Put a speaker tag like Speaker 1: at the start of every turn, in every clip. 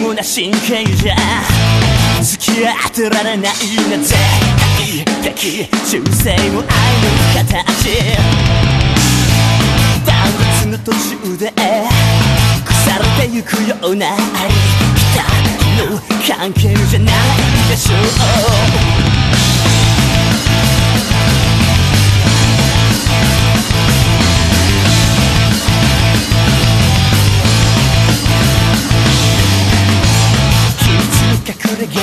Speaker 1: 無な神経じゃ付き合ってられないなぜ愛的忠誠も愛の形。断絶の途中で腐れてゆくようなありきたの関係じゃないでしょう。れがを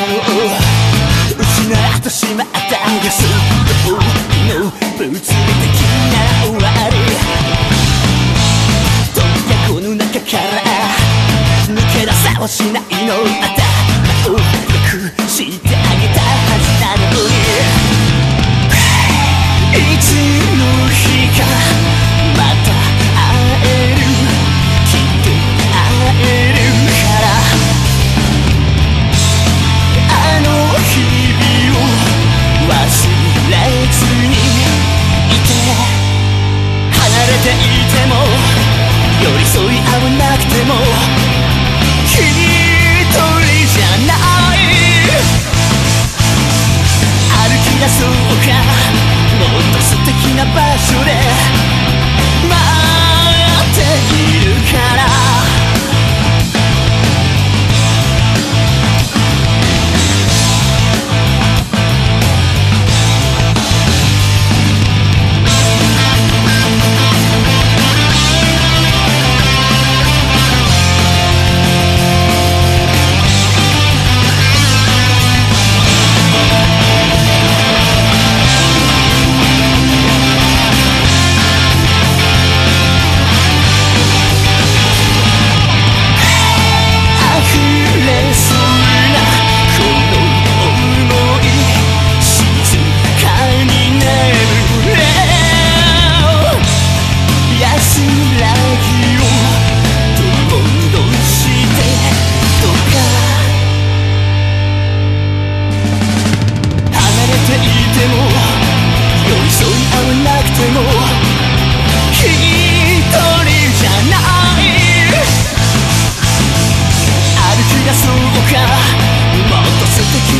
Speaker 1: 失ってしまったんですの物理的な終わりどんやこの中から抜け出せはしないのあたまをよくして出そうか。もっと素敵な場所で待っているか。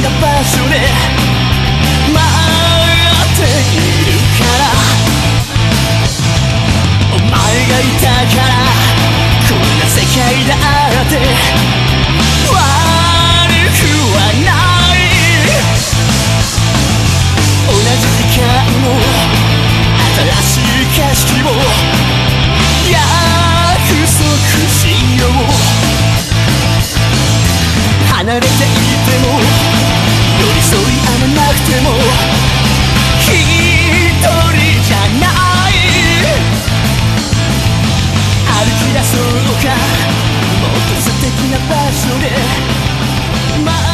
Speaker 1: な場所で待っているからお前がいたからこんな世界だって悪くはない。同じ時間を新しい景色を約束しよう。離れていてそうか。もっと素敵な場所で。